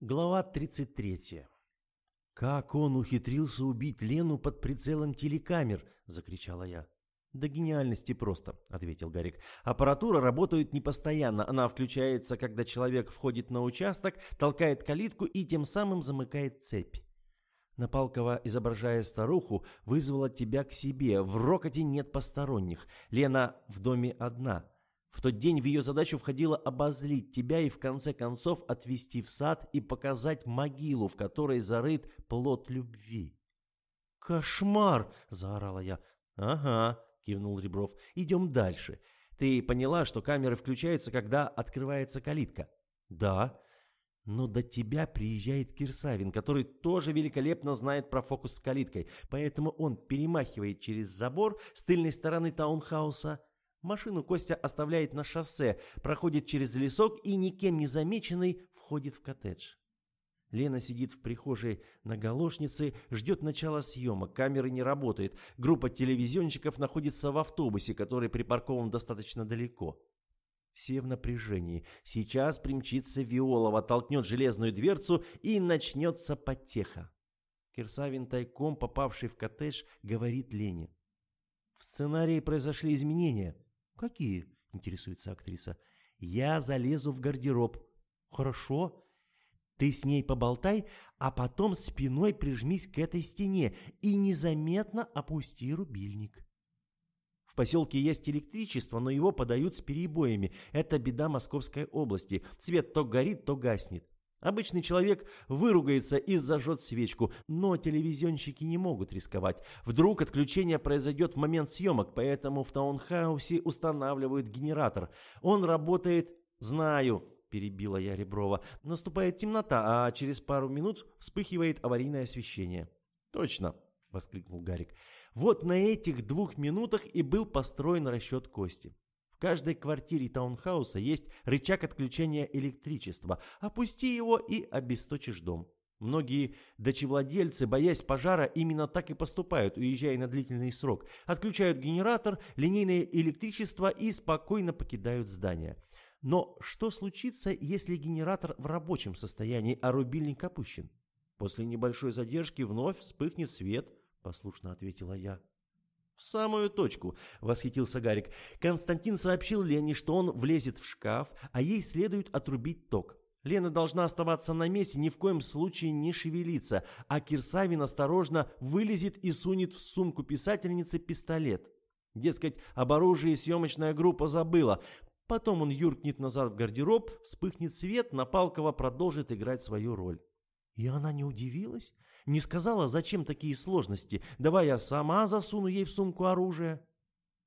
Глава 33. «Как он ухитрился убить Лену под прицелом телекамер?» – закричала я. «До гениальности просто», – ответил Гарик. «Аппаратура работает непостоянно. Она включается, когда человек входит на участок, толкает калитку и тем самым замыкает цепь. Напалкова, изображая старуху, вызвала тебя к себе. В рокоте нет посторонних. Лена в доме одна. В тот день в ее задачу входило обозлить тебя и в конце концов отвести в сад и показать могилу, в которой зарыт плод любви. «Кошмар!» – заорала я. «Ага», – кивнул Ребров. «Идем дальше. Ты поняла, что камеры включаются, когда открывается калитка?» «Да». Но до тебя приезжает Кирсавин, который тоже великолепно знает про фокус с калиткой, поэтому он перемахивает через забор с тыльной стороны таунхауса, Машину Костя оставляет на шоссе, проходит через лесок и, никем не замеченный, входит в коттедж. Лена сидит в прихожей на галошнице, ждет начала съемок, камеры не работают, группа телевизионщиков находится в автобусе, который припаркован достаточно далеко. Все в напряжении. Сейчас примчится Виолова, толкнет железную дверцу и начнется потеха. Кирсавин тайком, попавший в коттедж, говорит Лене. В сценарии произошли изменения. «Какие?» – интересуется актриса. «Я залезу в гардероб». «Хорошо. Ты с ней поболтай, а потом спиной прижмись к этой стене и незаметно опусти рубильник». В поселке есть электричество, но его подают с перебоями. Это беда Московской области. Свет то горит, то гаснет. Обычный человек выругается и зажжет свечку, но телевизионщики не могут рисковать. Вдруг отключение произойдет в момент съемок, поэтому в таунхаусе устанавливают генератор. Он работает... Знаю, перебила я Реброва. Наступает темнота, а через пару минут вспыхивает аварийное освещение. Точно, воскликнул Гарик. Вот на этих двух минутах и был построен расчет Кости. В каждой квартире таунхауса есть рычаг отключения электричества. Опусти его и обесточишь дом. Многие дачевладельцы, боясь пожара, именно так и поступают, уезжая на длительный срок. Отключают генератор, линейное электричество и спокойно покидают здание. Но что случится, если генератор в рабочем состоянии, а рубильник опущен? После небольшой задержки вновь вспыхнет свет, послушно ответила я. «В самую точку», — восхитился Гарик. Константин сообщил Лене, что он влезет в шкаф, а ей следует отрубить ток. Лена должна оставаться на месте, ни в коем случае не шевелиться, а Кирсавин осторожно вылезет и сунет в сумку писательницы пистолет. Дескать, об оружии съемочная группа забыла. Потом он юркнет назад в гардероб, вспыхнет свет, Напалкова продолжит играть свою роль. И она не удивилась? Не сказала, зачем такие сложности. Давай я сама засуну ей в сумку оружие.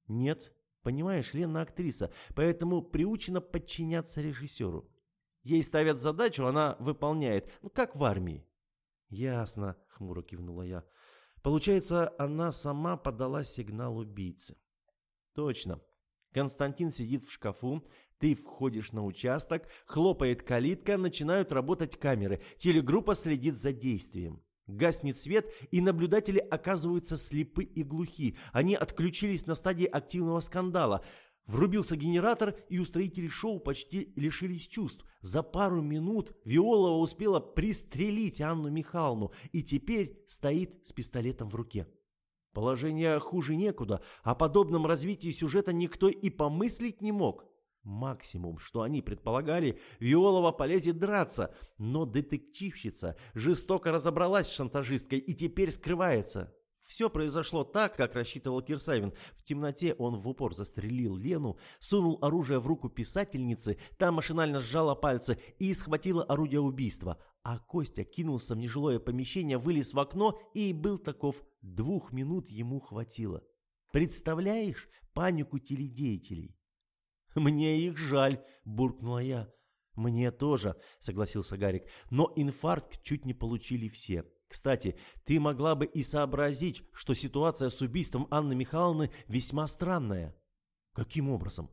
Нет, понимаешь, Лена актриса, поэтому приучена подчиняться режиссеру. Ей ставят задачу, она выполняет. Ну, как в армии. Ясно, хмуро кивнула я. Получается, она сама подала сигнал убийце. Точно. Константин сидит в шкафу, ты входишь на участок, хлопает калитка, начинают работать камеры, телегруппа следит за действием. Гаснет свет, и наблюдатели оказываются слепы и глухи. Они отключились на стадии активного скандала. Врубился генератор, и устроители шоу почти лишились чувств. За пару минут Виолова успела пристрелить Анну Михайловну и теперь стоит с пистолетом в руке. Положение хуже некуда, о подобном развитии сюжета никто и помыслить не мог. Максимум, что они предполагали, Виолова полезет драться, но детективщица жестоко разобралась с шантажисткой и теперь скрывается. Все произошло так, как рассчитывал Кирсавин. В темноте он в упор застрелил Лену, сунул оружие в руку писательницы, та машинально сжала пальцы и схватила орудие убийства. А Костя кинулся в нежилое помещение, вылез в окно и был таков. Двух минут ему хватило. Представляешь панику теледеятелей? «Мне их жаль», – буркнула я. «Мне тоже», – согласился Гарик. «Но инфаркт чуть не получили все. Кстати, ты могла бы и сообразить, что ситуация с убийством Анны Михайловны весьма странная». «Каким образом?»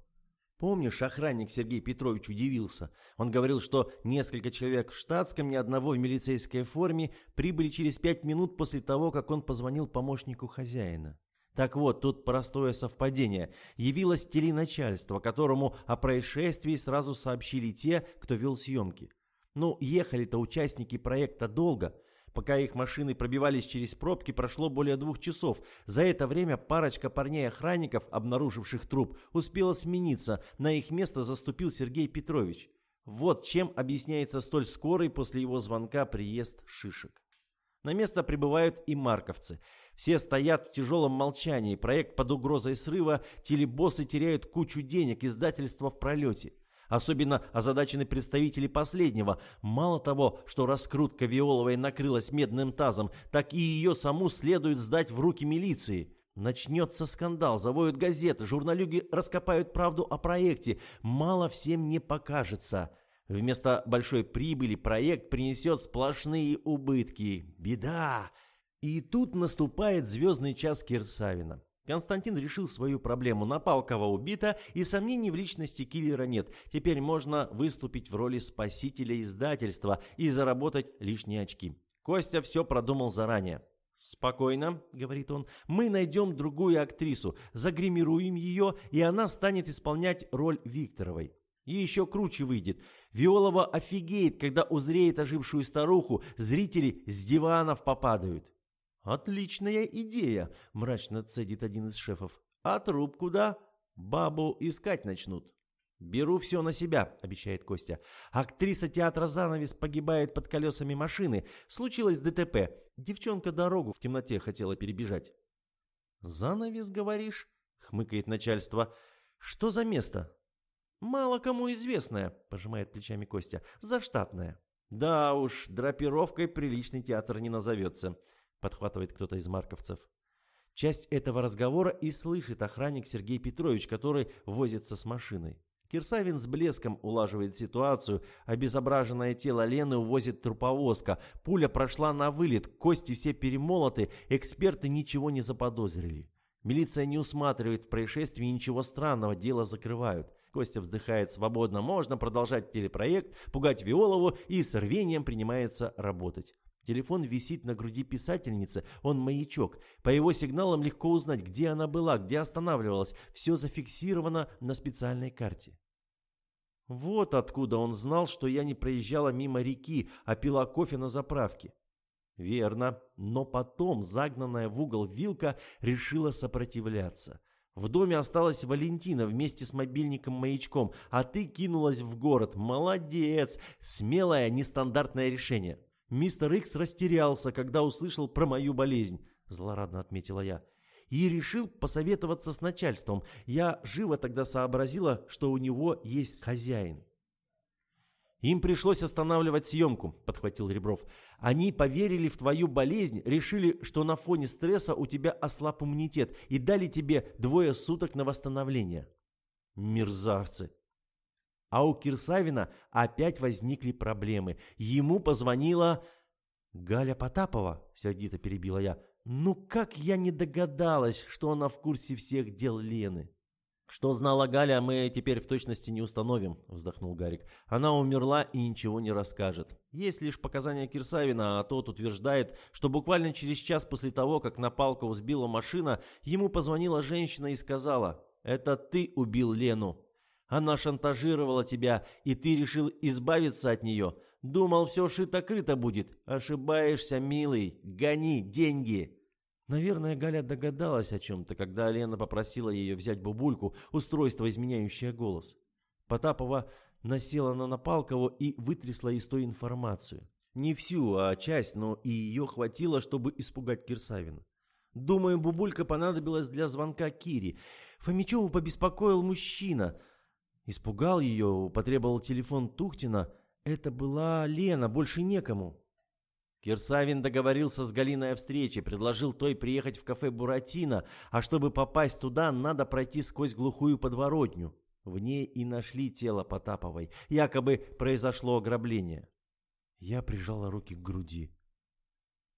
Помнишь, охранник Сергей Петрович удивился. Он говорил, что несколько человек в штатском, ни одного в милицейской форме, прибыли через пять минут после того, как он позвонил помощнику хозяина. Так вот, тут простое совпадение. Явилось теленачальство, которому о происшествии сразу сообщили те, кто вел съемки. Ну, ехали-то участники проекта долго. Пока их машины пробивались через пробки, прошло более двух часов. За это время парочка парней-охранников, обнаруживших труп, успела смениться. На их место заступил Сергей Петрович. Вот чем объясняется столь скорый после его звонка приезд шишек. На место прибывают и марковцы. Все стоят в тяжелом молчании. Проект под угрозой срыва. Телебоссы теряют кучу денег. Издательство в пролете. Особенно озадачены представители последнего. Мало того, что раскрутка Виоловой накрылась медным тазом, так и ее саму следует сдать в руки милиции. Начнется скандал, завоют газеты, журналюги раскопают правду о проекте. Мало всем не покажется. Вместо большой прибыли проект принесет сплошные убытки. Беда! И тут наступает звездный час Кирсавина. Константин решил свою проблему. Напалкова убита, и сомнений в личности киллера нет. Теперь можно выступить в роли спасителя издательства и заработать лишние очки. Костя все продумал заранее. «Спокойно», — говорит он, — «мы найдем другую актрису, загримируем ее, и она станет исполнять роль Викторовой. И еще круче выйдет. Виолова офигеет, когда узреет ожившую старуху, зрители с диванов попадают. «Отличная идея!» – мрачно цедит один из шефов. «А труп куда? Бабу искать начнут». «Беру все на себя», — обещает Костя. «Актриса театра «Занавес» погибает под колесами машины. Случилось ДТП. Девчонка дорогу в темноте хотела перебежать». «Занавес, говоришь?» — хмыкает начальство. «Что за место?» «Мало кому известное», — пожимает плечами Костя. «Заштатное». «Да уж, драпировкой приличный театр не назовется подхватывает кто-то из марковцев. Часть этого разговора и слышит охранник Сергей Петрович, который возится с машиной. Кирсавин с блеском улаживает ситуацию, обезображенное тело Лены увозит труповозка, пуля прошла на вылет, кости все перемолоты, эксперты ничего не заподозрили. Милиция не усматривает в происшествии ничего странного, дело закрывают. Костя вздыхает свободно, можно продолжать телепроект, пугать Виолову и с рвением принимается работать. Телефон висит на груди писательницы, он маячок. По его сигналам легко узнать, где она была, где останавливалась. Все зафиксировано на специальной карте. Вот откуда он знал, что я не проезжала мимо реки, а пила кофе на заправке. Верно, но потом загнанная в угол вилка решила сопротивляться. В доме осталась Валентина вместе с мобильником-маячком, а ты кинулась в город. Молодец! Смелое, нестандартное решение. Мистер Икс растерялся, когда услышал про мою болезнь, злорадно отметила я. И решил посоветоваться с начальством. Я живо тогда сообразила, что у него есть хозяин. «Им пришлось останавливать съемку», — подхватил Ребров. «Они поверили в твою болезнь, решили, что на фоне стресса у тебя ослаб иммунитет и дали тебе двое суток на восстановление». «Мерзавцы!» А у Кирсавина опять возникли проблемы. Ему позвонила... «Галя Потапова», — сердито перебила я. «Ну как я не догадалась, что она в курсе всех дел Лены?» «Что знала Галя, мы теперь в точности не установим», — вздохнул Гарик. «Она умерла и ничего не расскажет. Есть лишь показания Кирсавина, а тот утверждает, что буквально через час после того, как на Палкову сбила машина, ему позвонила женщина и сказала, «Это ты убил Лену». Она шантажировала тебя, и ты решил избавиться от нее. Думал, все шито-крыто будет. Ошибаешься, милый. Гони деньги. Наверное, Галя догадалась о чем-то, когда Лена попросила ее взять бабульку, устройство, изменяющее голос. Потапова насела на Напалкову и вытрясла из той информацию. Не всю, а часть, но и ее хватило, чтобы испугать Кирсавина. Думаю, бабулька понадобилась для звонка Кире. Фомичеву побеспокоил мужчина – Испугал ее, потребовал телефон Тухтина. Это была Лена, больше некому. Кирсавин договорился с Галиной о встрече, предложил той приехать в кафе «Буратино», а чтобы попасть туда, надо пройти сквозь глухую подворотню. В ней и нашли тело Потаповой. Якобы произошло ограбление. Я прижала руки к груди.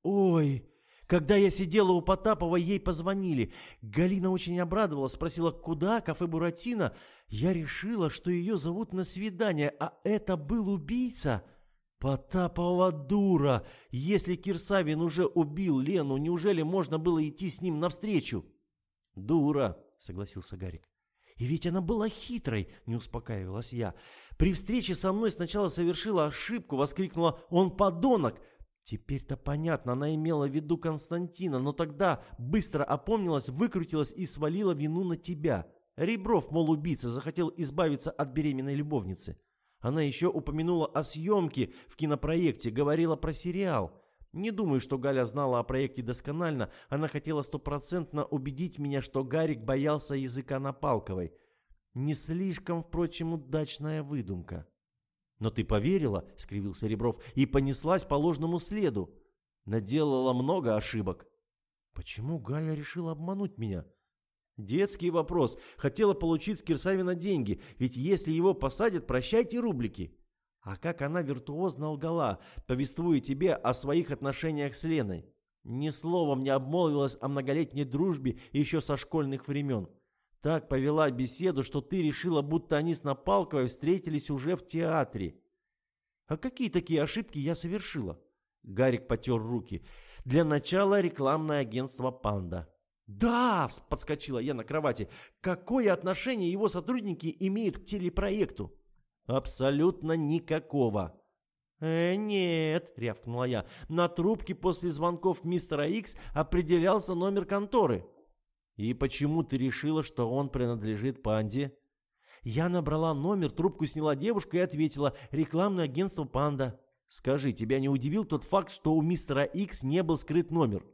«Ой!» Когда я сидела у Потапова, ей позвонили. Галина очень обрадовалась, спросила, куда, кафе «Буратино». Я решила, что ее зовут на свидание, а это был убийца. Потапова дура! Если Кирсавин уже убил Лену, неужели можно было идти с ним навстречу? Дура, согласился Гарик. И ведь она была хитрой, не успокаивалась я. При встрече со мной сначала совершила ошибку, воскликнула «Он подонок!» Теперь-то понятно, она имела в виду Константина, но тогда быстро опомнилась, выкрутилась и свалила вину на тебя. Ребров, мол, убийца, захотел избавиться от беременной любовницы. Она еще упомянула о съемке в кинопроекте, говорила про сериал. Не думаю, что Галя знала о проекте досконально. Она хотела стопроцентно убедить меня, что Гарик боялся языка Напалковой. Не слишком, впрочем, удачная выдумка. «Но ты поверила?» — скривился Ребров. «И понеслась по ложному следу. Наделала много ошибок». «Почему Галя решила обмануть меня?» «Детский вопрос. Хотела получить с Кирсавина деньги, ведь если его посадят, прощайте рублики». А как она виртуозно лгала, повествуя тебе о своих отношениях с Леной. Ни словом не обмолвилась о многолетней дружбе еще со школьных времен. Так повела беседу, что ты решила, будто они с Напалковой встретились уже в театре. А какие такие ошибки я совершила? Гарик потер руки. Для начала рекламное агентство «Панда». «Да!» – подскочила я на кровати. «Какое отношение его сотрудники имеют к телепроекту?» «Абсолютно никакого». «Э, нет», — рявкнула я. «На трубке после звонков мистера Икс определялся номер конторы». «И почему ты решила, что он принадлежит Панде?» Я набрала номер, трубку сняла девушка и ответила «Рекламное агентство Панда». «Скажи, тебя не удивил тот факт, что у мистера Икс не был скрыт номер?»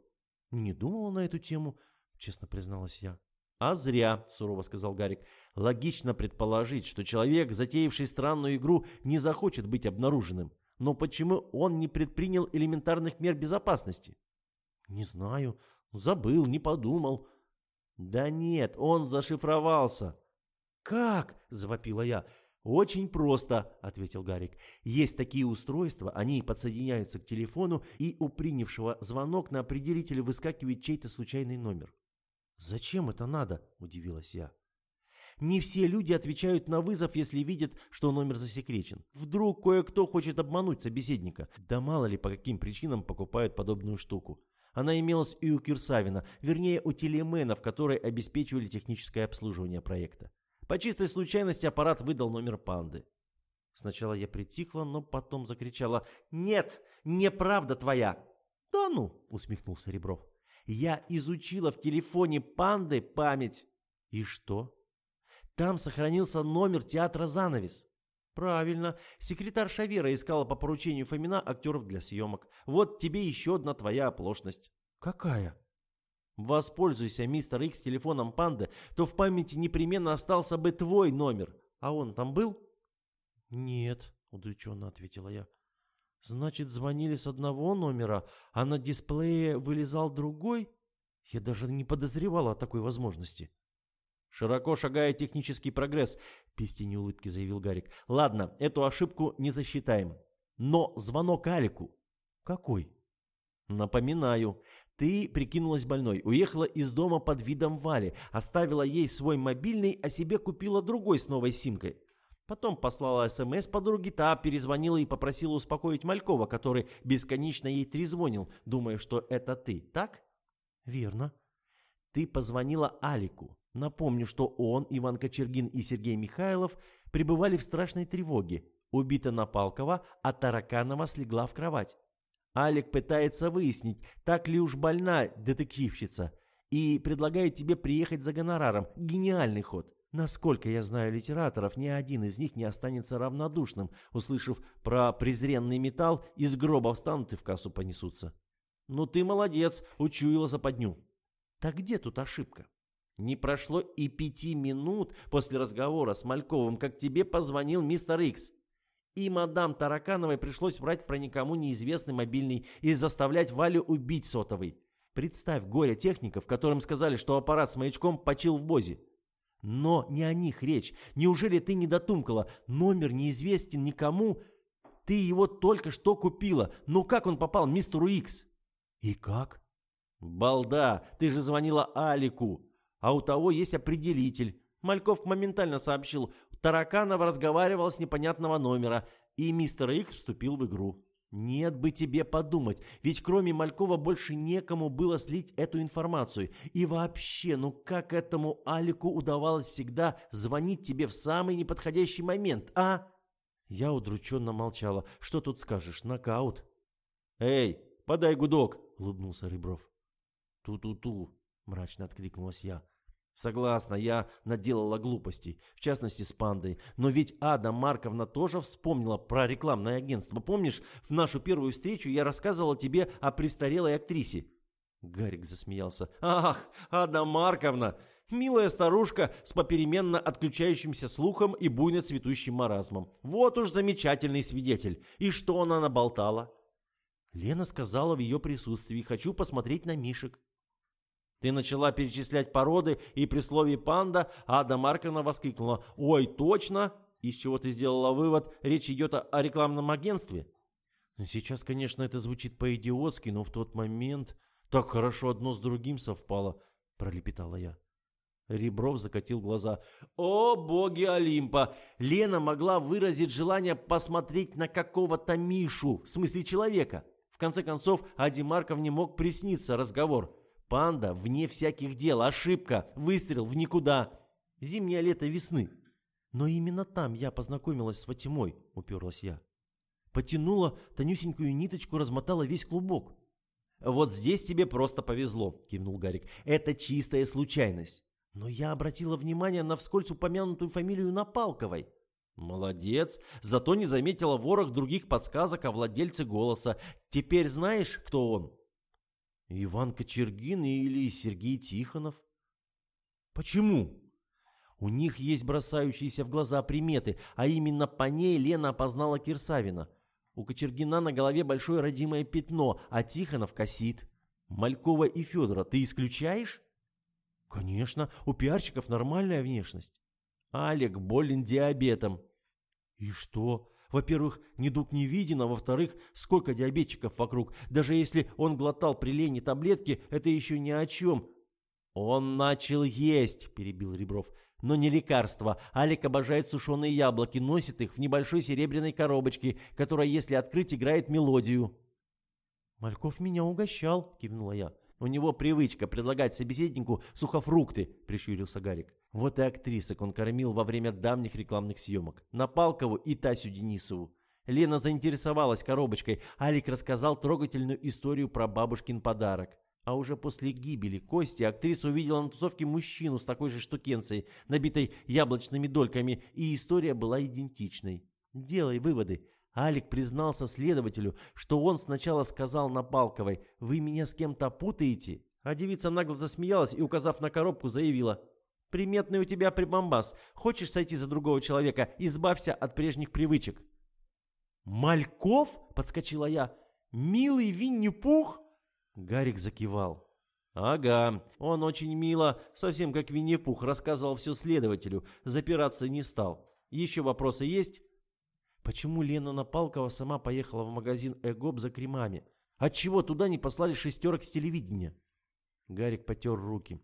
«Не думала на эту тему», — честно призналась я. «А зря», — сурово сказал Гарик. «Логично предположить, что человек, затеявший странную игру, не захочет быть обнаруженным. Но почему он не предпринял элементарных мер безопасности?» «Не знаю. Забыл, не подумал». «Да нет, он зашифровался». «Как?» – завопила я. «Очень просто», – ответил Гарик. «Есть такие устройства, они подсоединяются к телефону, и у принявшего звонок на определителе выскакивает чей-то случайный номер. «Зачем это надо?» – удивилась я. Не все люди отвечают на вызов, если видят, что номер засекречен. Вдруг кое-кто хочет обмануть собеседника. Да мало ли по каким причинам покупают подобную штуку. Она имелась и у Кирсавина, вернее у телеменов, которые обеспечивали техническое обслуживание проекта. По чистой случайности аппарат выдал номер панды. Сначала я притихла, но потом закричала «Нет, неправда твоя!» «Да ну!» — усмехнулся Ребров. Я изучила в телефоне панды память. И что? Там сохранился номер театра «Занавес». Правильно, секретарь Шавера искала по поручению Фомина актеров для съемок. Вот тебе еще одна твоя оплошность. Какая? Воспользуйся, мистер Икс, телефоном панды, то в памяти непременно остался бы твой номер. А он там был? Нет, удрученно ответила я. Значит, звонили с одного номера, а на дисплее вылезал другой? Я даже не подозревала о такой возможности. «Широко шагая технический прогресс», — без тени улыбки заявил Гарик. «Ладно, эту ошибку не засчитаем. Но звонок Алику...» «Какой?» «Напоминаю, ты прикинулась больной, уехала из дома под видом Вали, оставила ей свой мобильный, а себе купила другой с новой симкой. Потом послала СМС подруге, та перезвонила и попросила успокоить Малькова, который бесконечно ей трезвонил, думая, что это ты, так? Верно. Ты позвонила Алику. Напомню, что он, Иван Кочергин и Сергей Михайлов пребывали в страшной тревоге. Убита Напалкова, а Тараканова слегла в кровать. Алик пытается выяснить, так ли уж больна детективщица, и предлагает тебе приехать за гонораром. Гениальный ход. Насколько я знаю литераторов, ни один из них не останется равнодушным, услышав про презренный металл, из гроба встанут и в кассу понесутся. Ну ты молодец, учуяла западню. Так где тут ошибка? Не прошло и пяти минут после разговора с Мальковым, как тебе позвонил мистер Икс. И мадам Таракановой пришлось врать про никому неизвестный мобильный и заставлять Валю убить сотовый. Представь горе техников, которым сказали, что аппарат с маячком почил в Бозе. Но не о них речь. Неужели ты не дотумкала? Номер неизвестен никому. Ты его только что купила. Но как он попал мистеру Икс? И как? Балда, ты же звонила Алику. А у того есть определитель. Мальков моментально сообщил. Тараканов разговаривал с непонятного номера. И мистер Икс вступил в игру. Нет бы тебе подумать, ведь кроме Малькова больше некому было слить эту информацию. И вообще, ну как этому Алику удавалось всегда звонить тебе в самый неподходящий момент, а? Я удрученно молчала. Что тут скажешь, нокаут? Эй, подай гудок, улыбнулся Ребров. Ту-ту-ту, мрачно откликнулась я. Согласна, я наделала глупостей, в частности с пандой. Но ведь Ада Марковна тоже вспомнила про рекламное агентство. Помнишь, в нашу первую встречу я рассказывала тебе о престарелой актрисе? Гарик засмеялся. Ах, Ада Марковна! Милая старушка с попеременно отключающимся слухом и буйно цветущим маразмом. Вот уж замечательный свидетель. И что она наболтала? Лена сказала в ее присутствии, хочу посмотреть на Мишек. Ты начала перечислять породы, и при слове «панда» Ада Марковна воскликнула «Ой, точно!» Из чего ты сделала вывод, речь идет о рекламном агентстве? Сейчас, конечно, это звучит по-идиотски, но в тот момент так хорошо одно с другим совпало, пролепетала я. Ребров закатил глаза. «О, боги Олимпа! Лена могла выразить желание посмотреть на какого-то Мишу, в смысле человека. В конце концов, Ади Марковне мог присниться разговор. Панда вне всяких дел, ошибка, выстрел в никуда. Зимнее лето весны. Но именно там я познакомилась с Фатимой, уперлась я. Потянула тонюсенькую ниточку, размотала весь клубок. «Вот здесь тебе просто повезло», — кивнул Гарик. «Это чистая случайность». Но я обратила внимание на вскользь упомянутую фамилию Напалковой. «Молодец, зато не заметила ворох других подсказок о владельце голоса. Теперь знаешь, кто он?» Иван Кочергин или Сергей Тихонов? Почему? У них есть бросающиеся в глаза приметы, а именно по ней Лена опознала Кирсавина. У Кочергина на голове большое родимое пятно, а Тихонов косит. Малькова и Федора ты исключаешь? Конечно, у пиарщиков нормальная внешность. Алик болен диабетом. И что? Во-первых, недуг не виден, а во-вторых, сколько диабетчиков вокруг. Даже если он глотал при лени таблетки, это еще ни о чем. «Он начал есть», – перебил Ребров. «Но не лекарство. Алик обожает сушеные яблоки, носит их в небольшой серебряной коробочке, которая, если открыть, играет мелодию». «Мальков меня угощал», – кивнула я. «У него привычка предлагать собеседнику сухофрукты», – прищурился Гарик. Вот и актрисок он кормил во время давних рекламных съемок. Напалкову и Тасю Денисову. Лена заинтересовалась коробочкой. Алик рассказал трогательную историю про бабушкин подарок. А уже после гибели Кости актриса увидела на тусовке мужчину с такой же штукенцией, набитой яблочными дольками, и история была идентичной. Делай выводы. Алик признался следователю, что он сначала сказал Напалковой «Вы меня с кем-то путаете?» А девица нагло засмеялась и, указав на коробку, заявила Приметный у тебя прибамбас. Хочешь сойти за другого человека? Избавься от прежних привычек. Мальков? Подскочила я. Милый Винни-Пух? Гарик закивал. «Ага, он очень мило, совсем как Винни-Пух, рассказывал все следователю, запираться не стал. Еще вопросы есть?» Почему Лена Напалкова сама поехала в магазин Эгоп за кремами? Отчего туда не послали шестерок с телевидения? Гарик потер руки.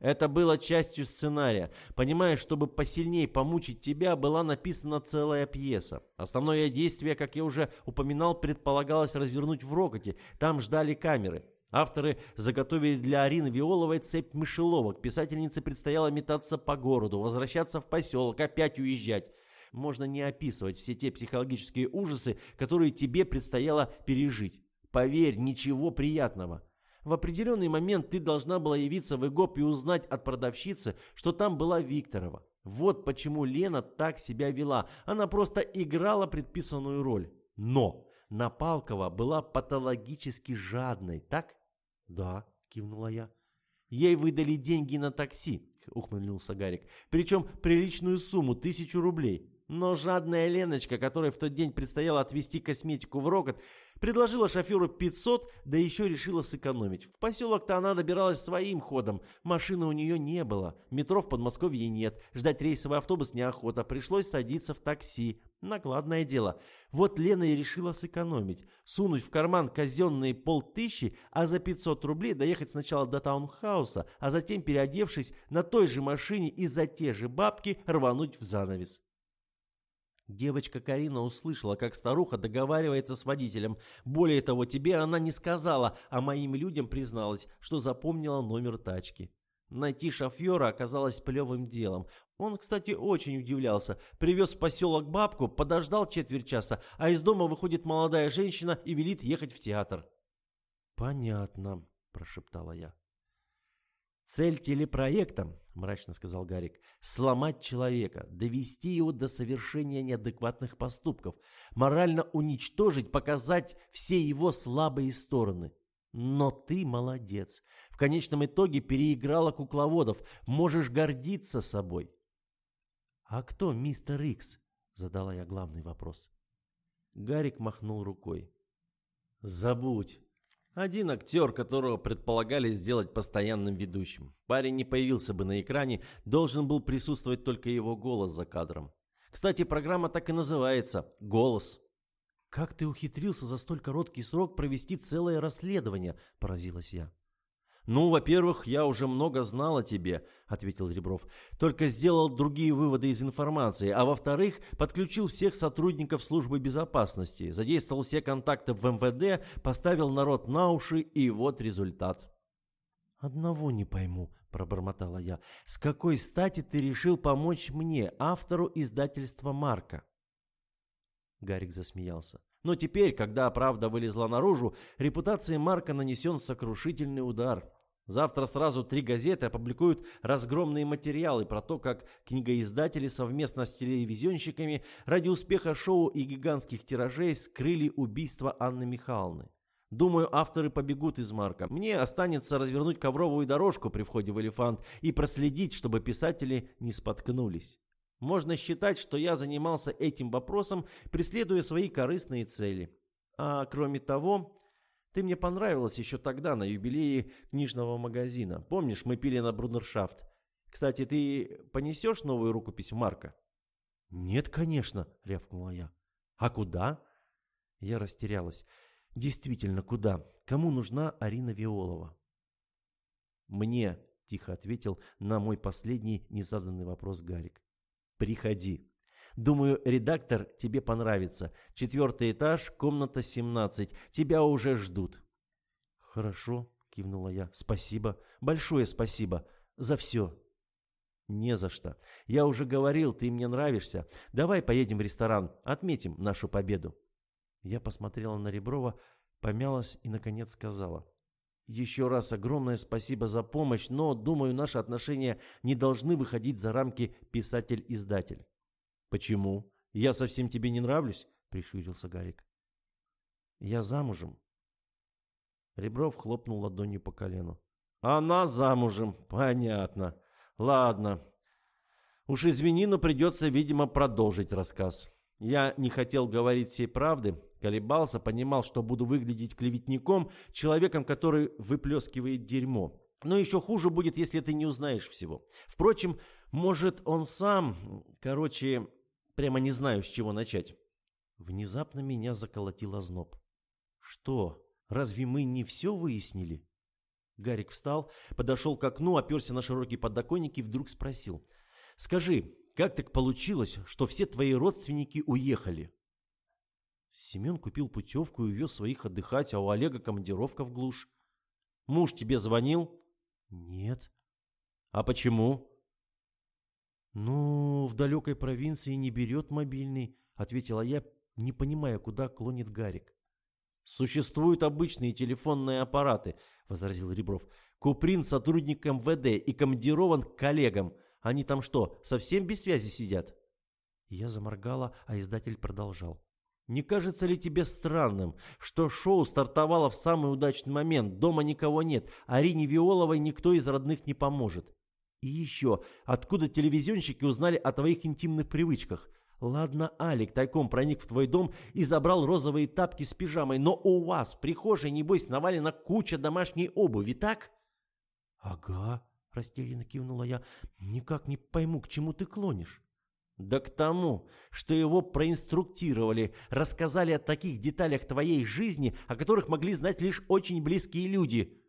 Это было частью сценария. Понимаешь, чтобы посильнее помучить тебя, была написана целая пьеса. Основное действие, как я уже упоминал, предполагалось развернуть в Рокоте. Там ждали камеры. Авторы заготовили для Арины Виоловой цепь мышеловок. Писательнице предстояло метаться по городу, возвращаться в поселок, опять уезжать. Можно не описывать все те психологические ужасы, которые тебе предстояло пережить. Поверь, ничего приятного. В определенный момент ты должна была явиться в ЭГОП и узнать от продавщицы, что там была Викторова. Вот почему Лена так себя вела. Она просто играла предписанную роль. Но Напалкова была патологически жадной, так? Да, кивнула я. Ей выдали деньги на такси, ухмыльнулся Гарик. Причем приличную сумму, тысячу рублей. Но жадная Леночка, которой в тот день предстояло отвезти косметику в Рокот, предложила шоферу 500, да еще решила сэкономить. В поселок-то она добиралась своим ходом. Машины у нее не было. Метро в Подмосковье нет. Ждать рейсовый автобус неохота. Пришлось садиться в такси. Накладное дело. Вот Лена и решила сэкономить. Сунуть в карман казенные полтыщи, а за 500 рублей доехать сначала до таунхауса, а затем, переодевшись на той же машине и за те же бабки, рвануть в занавес. Девочка Карина услышала, как старуха договаривается с водителем. Более того, тебе она не сказала, а моим людям призналась, что запомнила номер тачки. Найти шофера оказалось плевым делом. Он, кстати, очень удивлялся. Привез в поселок бабку, подождал четверть часа, а из дома выходит молодая женщина и велит ехать в театр. «Понятно», – прошептала я. «Цель телепроекта, — мрачно сказал Гарик, — сломать человека, довести его до совершения неадекватных поступков, морально уничтожить, показать все его слабые стороны. Но ты молодец. В конечном итоге переиграла кукловодов. Можешь гордиться собой. «А кто мистер Икс?» — задала я главный вопрос. Гарик махнул рукой. «Забудь. Один актер, которого предполагали сделать постоянным ведущим. Парень не появился бы на экране, должен был присутствовать только его голос за кадром. Кстати, программа так и называется «Голос». «Как ты ухитрился за столь короткий срок провести целое расследование?» – поразилась я. «Ну, во-первых, я уже много знал о тебе», — ответил Ребров. «Только сделал другие выводы из информации. А во-вторых, подключил всех сотрудников службы безопасности, задействовал все контакты в МВД, поставил народ на уши, и вот результат». «Одного не пойму», — пробормотала я. «С какой стати ты решил помочь мне, автору издательства «Марка»?» Гарик засмеялся. Но теперь, когда правда вылезла наружу, репутации Марка нанесен сокрушительный удар. Завтра сразу три газеты опубликуют разгромные материалы про то, как книгоиздатели совместно с телевизионщиками ради успеха шоу и гигантских тиражей скрыли убийство Анны Михайловны. Думаю, авторы побегут из Марка. Мне останется развернуть ковровую дорожку при входе в «Элефант» и проследить, чтобы писатели не споткнулись. Можно считать, что я занимался этим вопросом, преследуя свои корыстные цели. А кроме того, ты мне понравилась еще тогда на юбилее книжного магазина. Помнишь, мы пили на Брудершафт? Кстати, ты понесешь новую рукопись Марка? Нет, конечно, рявкнула я. А куда? Я растерялась. Действительно, куда? Кому нужна Арина Виолова? Мне, тихо ответил на мой последний незаданный вопрос Гарик. Приходи. Думаю, редактор тебе понравится. Четвертый этаж, комната 17. Тебя уже ждут. Хорошо, кивнула я. Спасибо. Большое спасибо. За все. Не за что. Я уже говорил, ты мне нравишься. Давай поедем в ресторан, отметим нашу победу. Я посмотрела на Реброва, помялась и, наконец, сказала. Еще раз огромное спасибо за помощь, но, думаю, наши отношения не должны выходить за рамки писатель-издатель. Почему? Я совсем тебе не нравлюсь? Прищурился Гарик. Я замужем. Ребров хлопнул ладонью по колену. Она замужем, понятно. Ладно. Уж извини, но придется, видимо, продолжить рассказ. Я не хотел говорить всей правды, колебался, понимал, что буду выглядеть клеветником, человеком, который выплескивает дерьмо. Но еще хуже будет, если ты не узнаешь всего. Впрочем, может он сам... Короче, прямо не знаю, с чего начать. Внезапно меня заколотил озноб. Что, разве мы не все выяснили? Гарик встал, подошел к окну, оперся на широкий подоконник и вдруг спросил. «Скажи, как так получилось, что все твои родственники уехали? Семен купил путевку и увез своих отдыхать, а у Олега командировка в глушь. Муж тебе звонил? Нет. А почему? Ну, в далекой провинции не берет мобильный, ответила я, не понимая, куда клонит Гарик. «Существуют обычные телефонные аппараты», — возразил Ребров. «Куприн сотрудник МВД и командирован к коллегам. Они там что, совсем без связи сидят?» Я заморгала, а издатель продолжал. «Не кажется ли тебе странным, что шоу стартовало в самый удачный момент, дома никого нет, Арине Виоловой никто из родных не поможет? И еще, откуда телевизионщики узнали о твоих интимных привычках? Ладно, Алик тайком проник в твой дом и забрал розовые тапки с пижамой, но у вас в прихожей, небось, навалена куча домашней обуви, так?» «Ага», — растерянно кивнула я. «Никак не пойму, к чему ты клонишь». «Да к тому, что его проинструктировали, рассказали о таких деталях твоей жизни, о которых могли знать лишь очень близкие люди».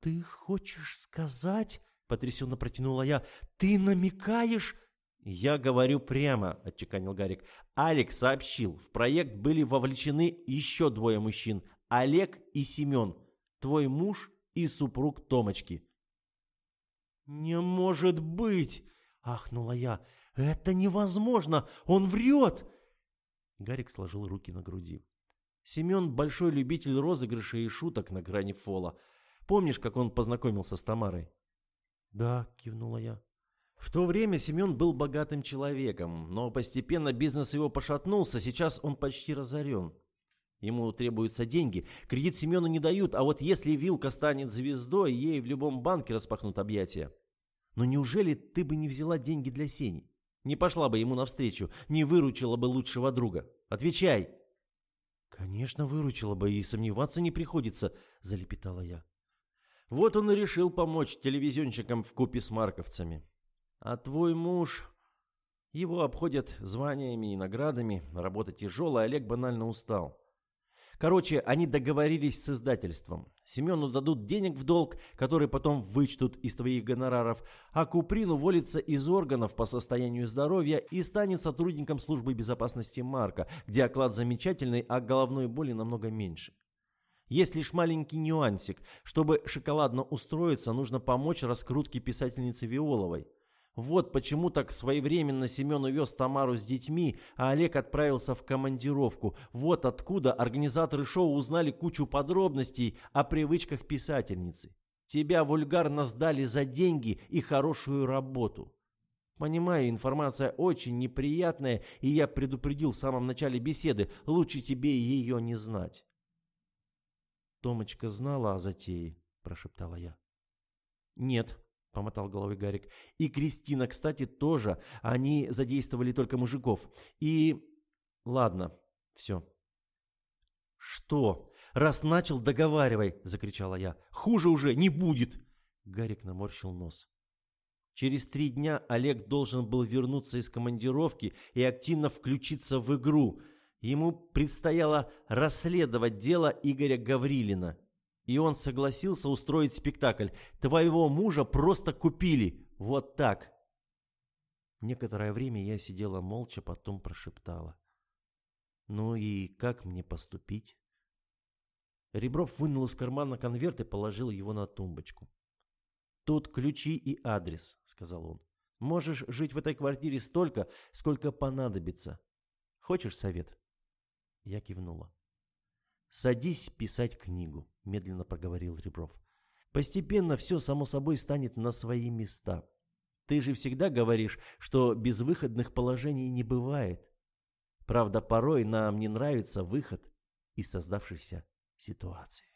«Ты хочешь сказать...» — потрясенно протянула я. «Ты намекаешь...» «Я говорю прямо», — отчеканил Гарик. «Алекс сообщил, в проект были вовлечены еще двое мужчин, Олег и Семен, твой муж и супруг Томочки». «Не может быть!» — ахнула я. «Это невозможно! Он врет!» Гарик сложил руки на груди. Семен – большой любитель розыгрышей и шуток на грани фола. Помнишь, как он познакомился с Тамарой? «Да», – кивнула я. В то время Семен был богатым человеком, но постепенно бизнес его пошатнулся, сейчас он почти разорен. Ему требуются деньги, кредит Семену не дают, а вот если Вилка станет звездой, ей в любом банке распахнут объятия. Но неужели ты бы не взяла деньги для Сени? Не пошла бы ему навстречу, не выручила бы лучшего друга. Отвечай!» «Конечно, выручила бы, и сомневаться не приходится», — залепетала я. Вот он и решил помочь телевизионщикам в купе с марковцами. А твой муж... Его обходят званиями и наградами, работа тяжелая, Олег банально устал. Короче, они договорились с издательством. Семену дадут денег в долг, который потом вычтут из твоих гонораров, а Куприн уволится из органов по состоянию здоровья и станет сотрудником службы безопасности Марка, где оклад замечательный, а головной боли намного меньше. Есть лишь маленький нюансик. Чтобы шоколадно устроиться, нужно помочь раскрутке писательницы Виоловой. Вот почему так своевременно Семен увез Тамару с детьми, а Олег отправился в командировку. Вот откуда организаторы шоу узнали кучу подробностей о привычках писательницы. Тебя вульгарно сдали за деньги и хорошую работу. Понимаю, информация очень неприятная, и я предупредил в самом начале беседы, лучше тебе ее не знать. Томочка знала о затее, прошептала я. Нет, — помотал головой Гарик. «И Кристина, кстати, тоже. Они задействовали только мужиков. И... Ладно, все». «Что? Раз начал, договаривай!» — закричала я. «Хуже уже не будет!» Гарик наморщил нос. Через три дня Олег должен был вернуться из командировки и активно включиться в игру. Ему предстояло расследовать дело Игоря Гаврилина. И он согласился устроить спектакль. Твоего мужа просто купили. Вот так. Некоторое время я сидела молча, потом прошептала. Ну и как мне поступить? Ребров вынул из кармана конверт и положил его на тумбочку. «Тут ключи и адрес», — сказал он. «Можешь жить в этой квартире столько, сколько понадобится. Хочешь совет?» Я кивнула. «Садись писать книгу», — медленно проговорил Ребров. «Постепенно все само собой станет на свои места. Ты же всегда говоришь, что безвыходных положений не бывает. Правда, порой нам не нравится выход из создавшейся ситуации».